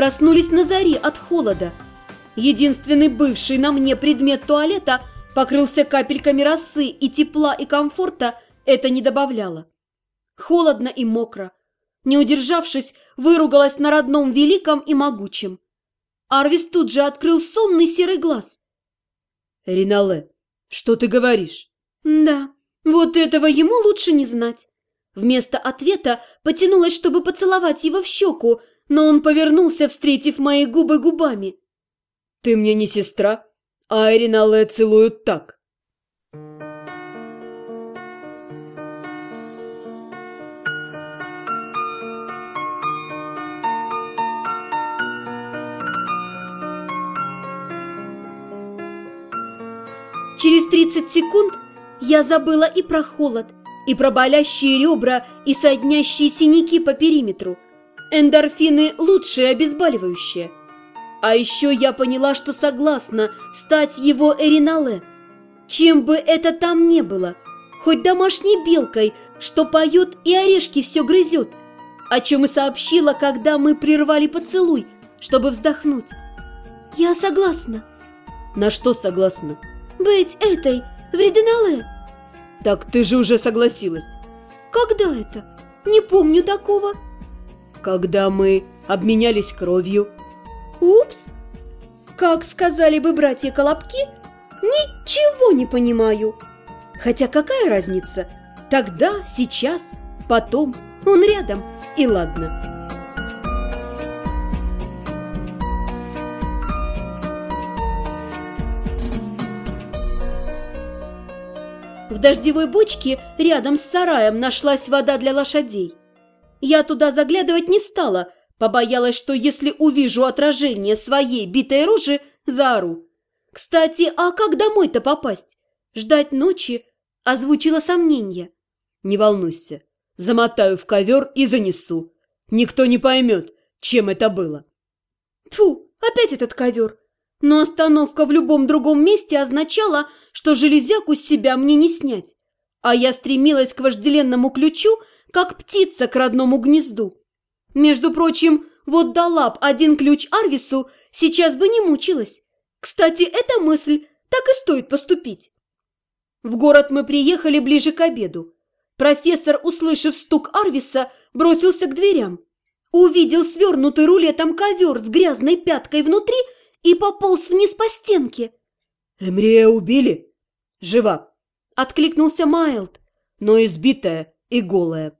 проснулись на заре от холода. Единственный бывший на мне предмет туалета покрылся капельками росы, и тепла и комфорта это не добавляло. Холодно и мокро. Не удержавшись, выругалась на родном великом и могучем. Арвис тут же открыл сонный серый глаз. «Ринале, что ты говоришь?» «Да, вот этого ему лучше не знать». Вместо ответа потянулась, чтобы поцеловать его в щеку, но он повернулся, встретив мои губы губами. «Ты мне не сестра, а Эринале целуют так». Через 30 секунд я забыла и про холод, и про болящие ребра, и соднящие синяки по периметру. Эндорфины – лучшее обезболивающее. А еще я поняла, что согласна стать его Эринале. Чем бы это там ни было, хоть домашней белкой, что поет и орешки все грызет, о чем и сообщила, когда мы прервали поцелуй, чтобы вздохнуть. Я согласна. На что согласна? Быть этой, в Реденале. Так ты же уже согласилась. Когда это? Не помню такого. Когда мы обменялись кровью. Упс! Как сказали бы братья Колобки, ничего не понимаю. Хотя какая разница? Тогда, сейчас, потом, он рядом, и ладно. В дождевой бочке рядом с сараем нашлась вода для лошадей. Я туда заглядывать не стала, побоялась, что если увижу отражение своей битой рожи, заору. Кстати, а как домой-то попасть? Ждать ночи? Озвучила сомнение. Не волнуйся, замотаю в ковер и занесу. Никто не поймет, чем это было. Фу, опять этот ковер. Но остановка в любом другом месте означала, что железяку с себя мне не снять. А я стремилась к вожделенному ключу, как птица к родному гнезду. Между прочим, вот дала б один ключ Арвису, сейчас бы не мучилась. Кстати, эта мысль, так и стоит поступить. В город мы приехали ближе к обеду. Профессор, услышав стук Арвиса, бросился к дверям. Увидел свернутый рулетом ковер с грязной пяткой внутри – и пополз вниз по стенке. «Эмрия убили?» «Жива!» – откликнулся Майлд, но избитая и голая.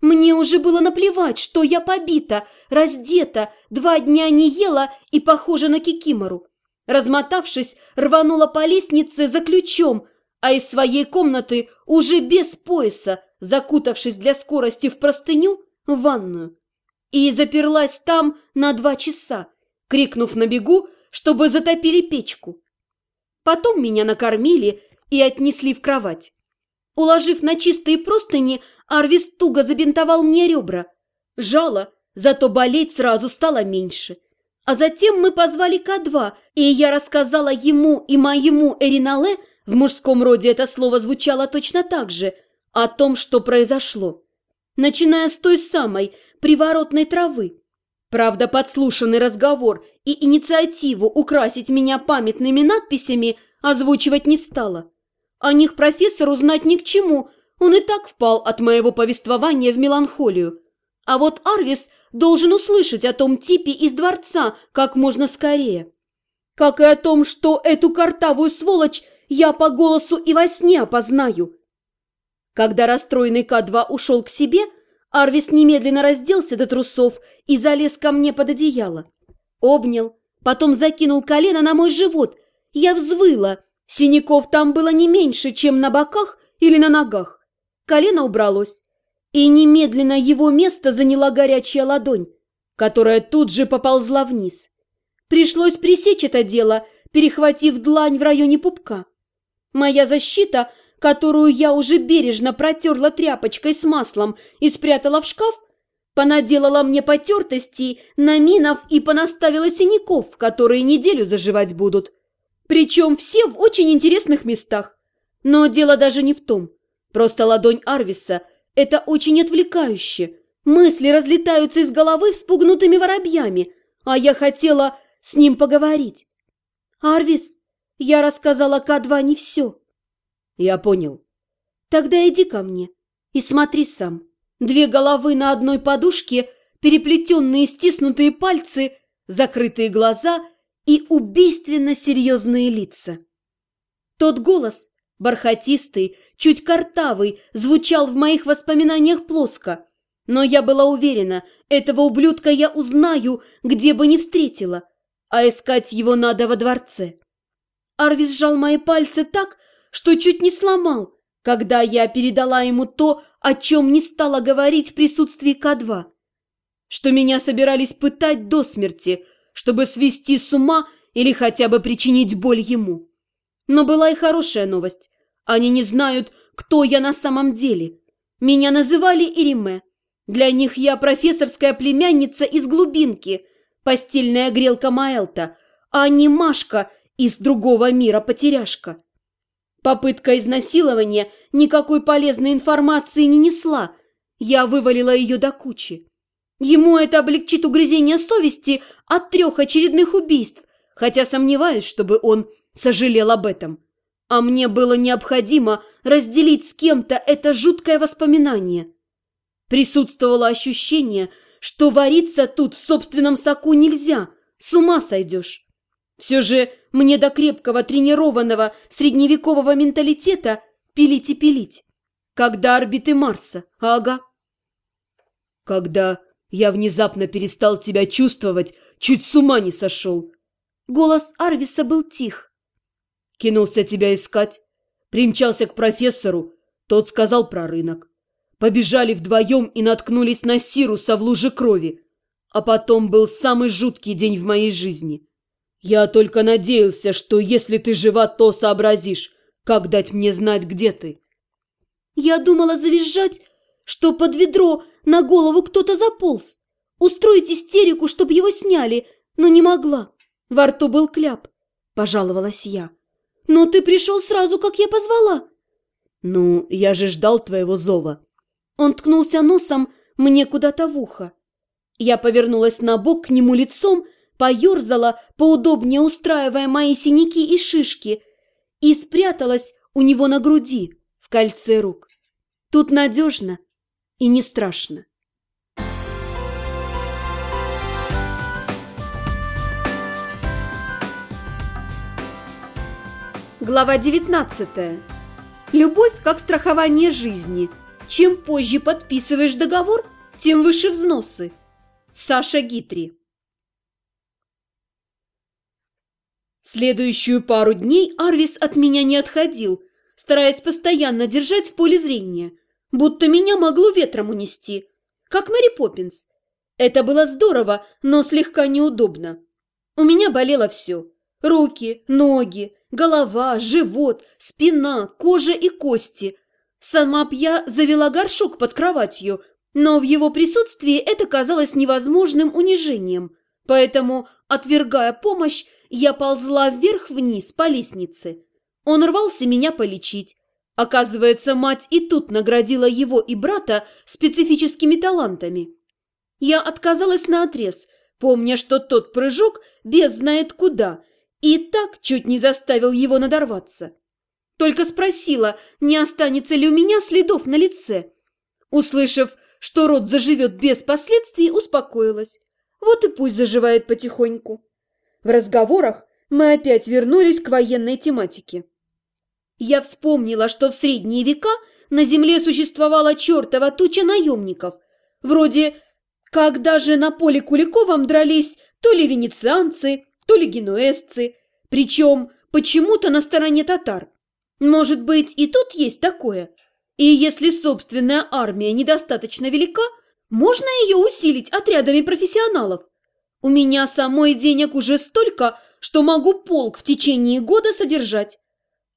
Мне уже было наплевать, что я побита, раздета, два дня не ела и похожа на кикимору. Размотавшись, рванула по лестнице за ключом, а из своей комнаты уже без пояса, закутавшись для скорости в простыню, в ванную. И заперлась там на два часа, крикнув на бегу, чтобы затопили печку. Потом меня накормили и отнесли в кровать. Уложив на чистые простыни, Арвис туго забинтовал мне ребра. Жало, зато болеть сразу стало меньше. А затем мы позвали К2, и я рассказала ему и моему Эринале, в мужском роде это слово звучало точно так же, о том, что произошло. Начиная с той самой приворотной травы, Правда, подслушанный разговор и инициативу украсить меня памятными надписями озвучивать не стала. О них профессору знать ни к чему, он и так впал от моего повествования в меланхолию. А вот Арвис должен услышать о том типе из дворца как можно скорее. Как и о том, что эту картавую сволочь я по голосу и во сне опознаю. Когда расстроенный К2 ушел к себе – Арвис немедленно разделся до трусов и залез ко мне под одеяло. Обнял, потом закинул колено на мой живот. Я взвыла. Синяков там было не меньше, чем на боках или на ногах. Колено убралось, и немедленно его место заняла горячая ладонь, которая тут же поползла вниз. Пришлось пресечь это дело, перехватив длань в районе пупка. Моя защита – которую я уже бережно протерла тряпочкой с маслом и спрятала в шкаф, понаделала мне потертостей, наминов и понаставила синяков, которые неделю заживать будут. Причем все в очень интересных местах. Но дело даже не в том. Просто ладонь Арвиса – это очень отвлекающе. Мысли разлетаются из головы вспугнутыми воробьями, а я хотела с ним поговорить. Арвис, я рассказала К2 не все. Я понял. Тогда иди ко мне и смотри сам. Две головы на одной подушке, переплетенные стиснутые пальцы, закрытые глаза и убийственно серьезные лица. Тот голос, бархатистый, чуть картавый, звучал в моих воспоминаниях плоско, но я была уверена, этого ублюдка я узнаю, где бы ни встретила, а искать его надо во дворце. Арвис сжал мои пальцы так, что чуть не сломал, когда я передала ему то, о чем не стала говорить в присутствии К2, что меня собирались пытать до смерти, чтобы свести с ума или хотя бы причинить боль ему. Но была и хорошая новость. Они не знают, кто я на самом деле. Меня называли Ириме, для них я профессорская племянница из глубинки, постельная грелка Маэлта, а не Машка из другого мира потеряшка. Попытка изнасилования никакой полезной информации не несла, я вывалила ее до кучи. Ему это облегчит угрызение совести от трех очередных убийств, хотя сомневаюсь, чтобы он сожалел об этом. А мне было необходимо разделить с кем-то это жуткое воспоминание – Присутствовало ощущение, что вариться тут в собственном соку нельзя, с ума сойдешь. Все же мне до крепкого тренированного средневекового менталитета пилить и пилить. Когда орбиты Марса, ага. Когда я внезапно перестал тебя чувствовать, чуть с ума не сошел. Голос Арвиса был тих. Кинулся тебя искать, примчался к профессору, тот сказал про рынок. Побежали вдвоем и наткнулись на Сируса в луже крови. А потом был самый жуткий день в моей жизни. Я только надеялся, что если ты жива, то сообразишь, как дать мне знать, где ты. Я думала завизжать, что под ведро на голову кто-то заполз. Устроить истерику, чтобы его сняли, но не могла. Во рту был кляп, пожаловалась я. Но ты пришел сразу, как я позвала. Ну, я же ждал твоего зова. Он ткнулся носом мне куда-то в ухо. Я повернулась на бок к нему лицом, поерзала, поудобнее устраивая мои синяки и шишки, и спряталась у него на груди в кольце рук. Тут надежно и не страшно. Глава 19. Любовь как страхование жизни – чем позже подписываешь договор, тем выше взносы. Саша Гитри Следующую пару дней Арвис от меня не отходил, стараясь постоянно держать в поле зрения, будто меня могло ветром унести, как Мэри Поппинс. Это было здорово, но слегка неудобно. У меня болело все – руки, ноги, голова, живот, спина, кожа и кости – Сама б завела горшок под кроватью, но в его присутствии это казалось невозможным унижением, поэтому, отвергая помощь, я ползла вверх-вниз по лестнице. Он рвался меня полечить. Оказывается, мать и тут наградила его и брата специфическими талантами. Я отказалась наотрез, помня, что тот прыжок без знает куда, и так чуть не заставил его надорваться. Только спросила, не останется ли у меня следов на лице. Услышав, что рот заживет без последствий, успокоилась. Вот и пусть заживает потихоньку. В разговорах мы опять вернулись к военной тематике. Я вспомнила, что в средние века на земле существовала чертова туча наемников. Вроде как даже на поле Куликовом дрались то ли венецианцы, то ли генуэзцы, причем почему-то на стороне татар. Может быть, и тут есть такое? И если собственная армия недостаточно велика, можно ее усилить отрядами профессионалов? У меня самой денег уже столько, что могу полк в течение года содержать.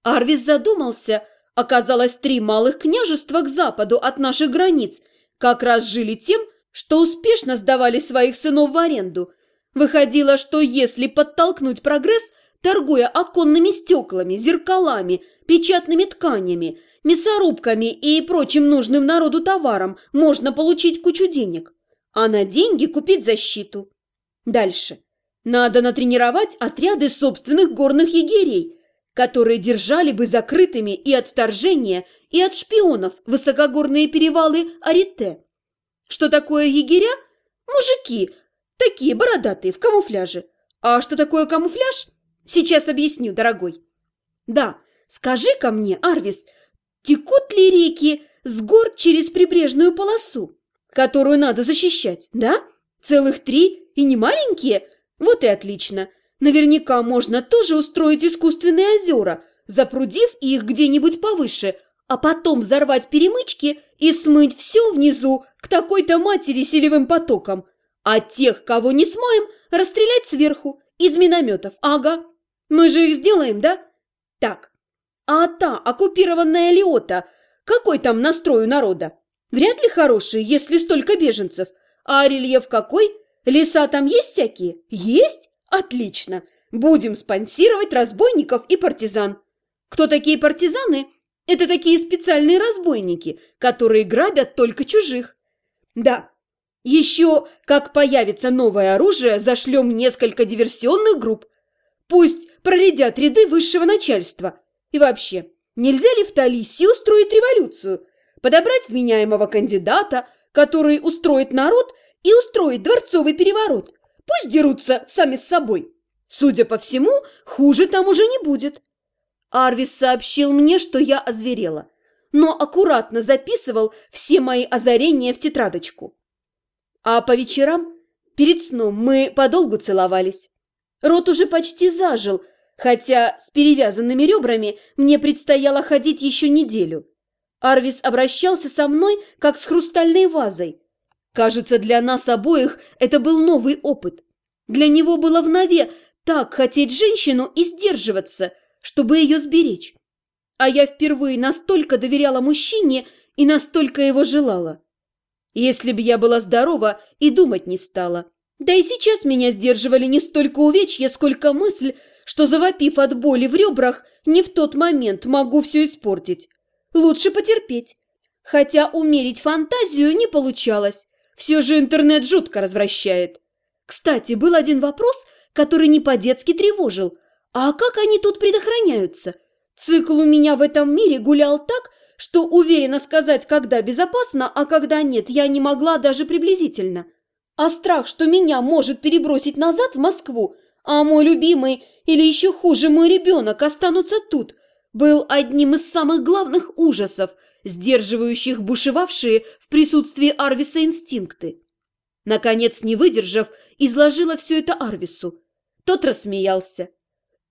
Арвис задумался. Оказалось, три малых княжества к западу от наших границ как раз жили тем, что успешно сдавали своих сынов в аренду. Выходило, что если подтолкнуть прогресс, торгуя оконными стеклами, зеркалами, печатными тканями, мясорубками и прочим нужным народу товаром можно получить кучу денег, а на деньги купить защиту. Дальше. Надо натренировать отряды собственных горных егерей, которые держали бы закрытыми и от вторжения, и от шпионов высокогорные перевалы Арите. Что такое егеря? Мужики, такие бородатые, в камуфляже. А что такое камуфляж? Сейчас объясню, дорогой. Да, скажи-ка мне, Арвис, текут ли реки с гор через прибрежную полосу, которую надо защищать, да? Целых три и не маленькие? Вот и отлично. Наверняка можно тоже устроить искусственные озера, запрудив их где-нибудь повыше, а потом взорвать перемычки и смыть все внизу к такой-то матери селевым потоком. А тех, кого не смоем, расстрелять сверху, из минометов. Ага, мы же их сделаем, да? Так, а та оккупированная Лиота, какой там настрой у народа? Вряд ли хороший, если столько беженцев. А рельеф какой? Леса там есть всякие? Есть? Отлично. Будем спонсировать разбойников и партизан. Кто такие партизаны? Это такие специальные разбойники, которые грабят только чужих. Да, еще, как появится новое оружие, зашлем несколько диверсионных групп. Пусть проредят ряды высшего начальства. И вообще, нельзя ли в Талисе устроить революцию? Подобрать вменяемого кандидата, который устроит народ и устроит дворцовый переворот. Пусть дерутся сами с собой. Судя по всему, хуже там уже не будет. Арвис сообщил мне, что я озверела, но аккуратно записывал все мои озарения в тетрадочку. А по вечерам, перед сном, мы подолгу целовались. Рот уже почти зажил, хотя с перевязанными ребрами мне предстояло ходить еще неделю. Арвис обращался со мной, как с хрустальной вазой. Кажется, для нас обоих это был новый опыт. Для него было внове так хотеть женщину и сдерживаться, чтобы ее сберечь. А я впервые настолько доверяла мужчине и настолько его желала. Если бы я была здорова и думать не стала. Да и сейчас меня сдерживали не столько увечья, сколько мысль, что, завопив от боли в ребрах, не в тот момент могу все испортить. Лучше потерпеть. Хотя умерить фантазию не получалось. Все же интернет жутко развращает. Кстати, был один вопрос, который не по-детски тревожил. А как они тут предохраняются? Цикл у меня в этом мире гулял так, что уверенно сказать, когда безопасно, а когда нет, я не могла даже приблизительно. А страх, что меня может перебросить назад в Москву, а мой любимый или еще хуже мой ребенок останутся тут, был одним из самых главных ужасов, сдерживающих бушевавшие в присутствии Арвиса инстинкты. Наконец, не выдержав, изложила все это Арвису. Тот рассмеялся.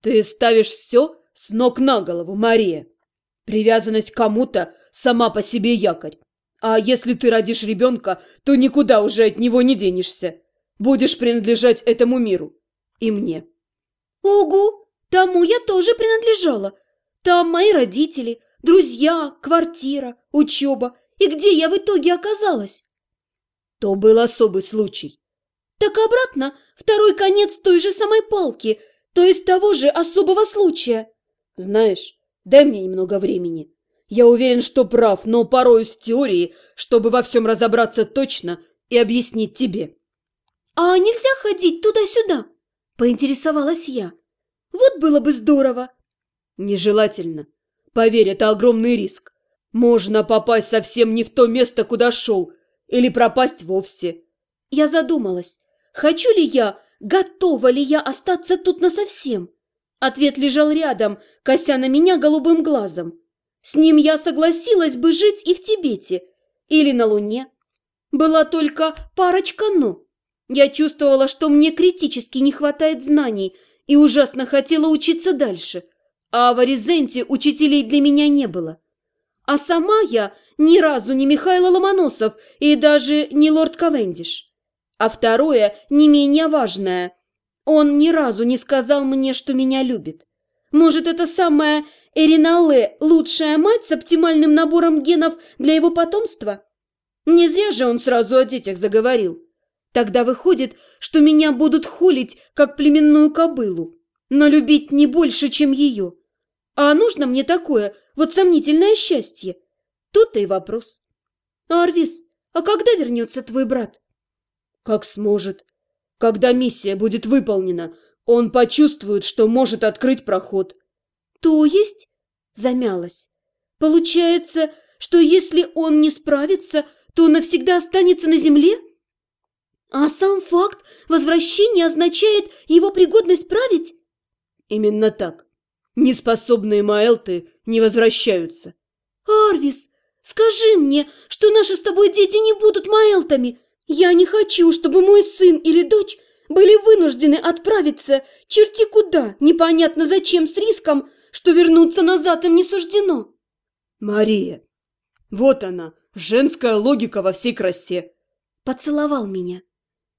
«Ты ставишь все с ног на голову, Мария!» Привязанность к кому-то сама по себе якорь. А если ты родишь ребенка, то никуда уже от него не денешься. Будешь принадлежать этому миру. И мне. Угу, тому я тоже принадлежала. Там мои родители, друзья, квартира, учеба. И где я в итоге оказалась? То был особый случай. Так обратно, второй конец той же самой палки, то есть того же особого случая. Знаешь, Дай мне немного времени. Я уверен, что прав, но порой с теорией, чтобы во всем разобраться точно и объяснить тебе. А нельзя ходить туда-сюда? Поинтересовалась я. Вот было бы здорово. Нежелательно. Поверь, это огромный риск. Можно попасть совсем не в то место, куда шел, или пропасть вовсе. Я задумалась, хочу ли я, готова ли я остаться тут насовсем. Ответ лежал рядом, кося на меня голубым глазом. С ним я согласилась бы жить и в Тибете, или на Луне. Была только парочка «но». Я чувствовала, что мне критически не хватает знаний и ужасно хотела учиться дальше. А в Аризенте учителей для меня не было. А сама я ни разу не Михаил Ломоносов и даже не лорд Кавендиш. А второе, не менее важное – он ни разу не сказал мне, что меня любит. Может, это самая Эринале лучшая мать с оптимальным набором генов для его потомства? Не зря же он сразу о детях заговорил. Тогда выходит, что меня будут холить, как племенную кобылу, но любить не больше, чем ее. А нужно мне такое вот сомнительное счастье? Тут-то и вопрос. Арвис, а когда вернется твой брат? Как сможет. Когда миссия будет выполнена, он почувствует, что может открыть проход. То есть? Замялась. Получается, что если он не справится, то навсегда останется на земле? А сам факт возвращения означает его пригодность править? Именно так. Неспособные Маэлты не возвращаются. Арвис, скажи мне, что наши с тобой дети не будут Маэлтами. Я не хочу, чтобы мой сын или дочь были вынуждены отправиться черти куда, непонятно зачем, с риском, что вернуться назад им не суждено. Мария, вот она, женская логика во всей красе. Поцеловал меня.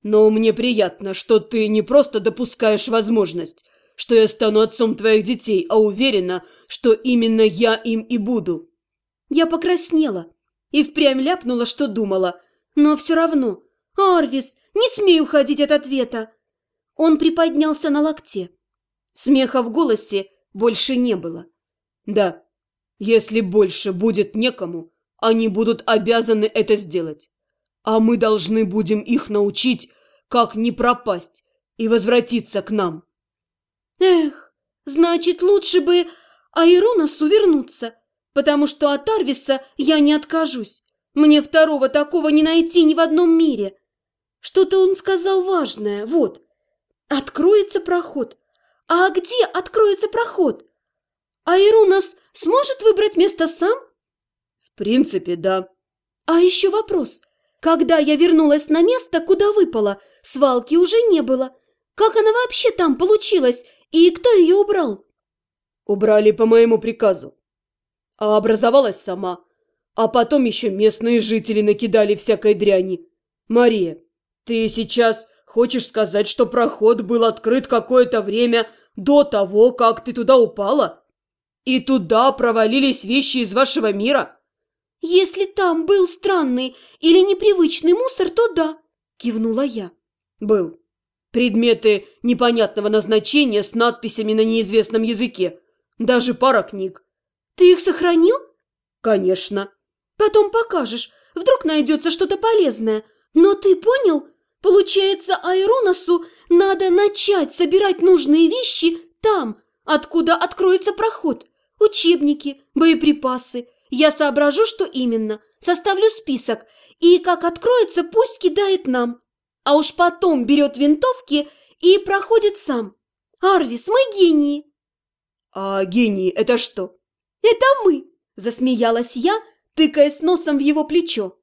Но мне приятно, что ты не просто допускаешь возможность, что я стану отцом твоих детей, а уверена, что именно я им и буду. Я покраснела и впрямь ляпнула, что думала, но все равно. Арвис, не смей уходить от ответа. Он приподнялся на локте. Смеха в голосе больше не было. Да, если больше будет некому, они будут обязаны это сделать. А мы должны будем их научить, как не пропасть и возвратиться к нам. Эх, значит, лучше бы Айронасу вернуться, потому что от Арвиса я не откажусь. Мне второго такого не найти ни в одном мире. Что-то он сказал важное, вот. Откроется проход. А где откроется проход? Айрунас сможет выбрать место сам? В принципе, да. А еще вопрос. Когда я вернулась на место, куда выпала, свалки уже не было. Как она вообще там получилась и кто ее убрал? Убрали по моему приказу. А образовалась сама. А потом еще местные жители накидали всякой дряни. Мария, ты сейчас хочешь сказать, что проход был открыт какое-то время до того, как ты туда упала? И туда провалились вещи из вашего мира? Если там был странный или непривычный мусор, то да, кивнула я. Был. Предметы непонятного назначения с надписями на неизвестном языке. Даже пара книг. Ты их сохранил? Конечно. Потом покажешь. Вдруг найдется что-то полезное. Но ты понял? Получается, Айроносу надо начать собирать нужные вещи там, откуда откроется проход. Учебники, боеприпасы. Я соображу, что именно. Составлю список. И как откроется, пусть кидает нам а уж потом берет винтовки и проходит сам. Арвис, мы гении!» «А гении – это что?» «Это мы!» – засмеялась я, тыкаясь носом в его плечо.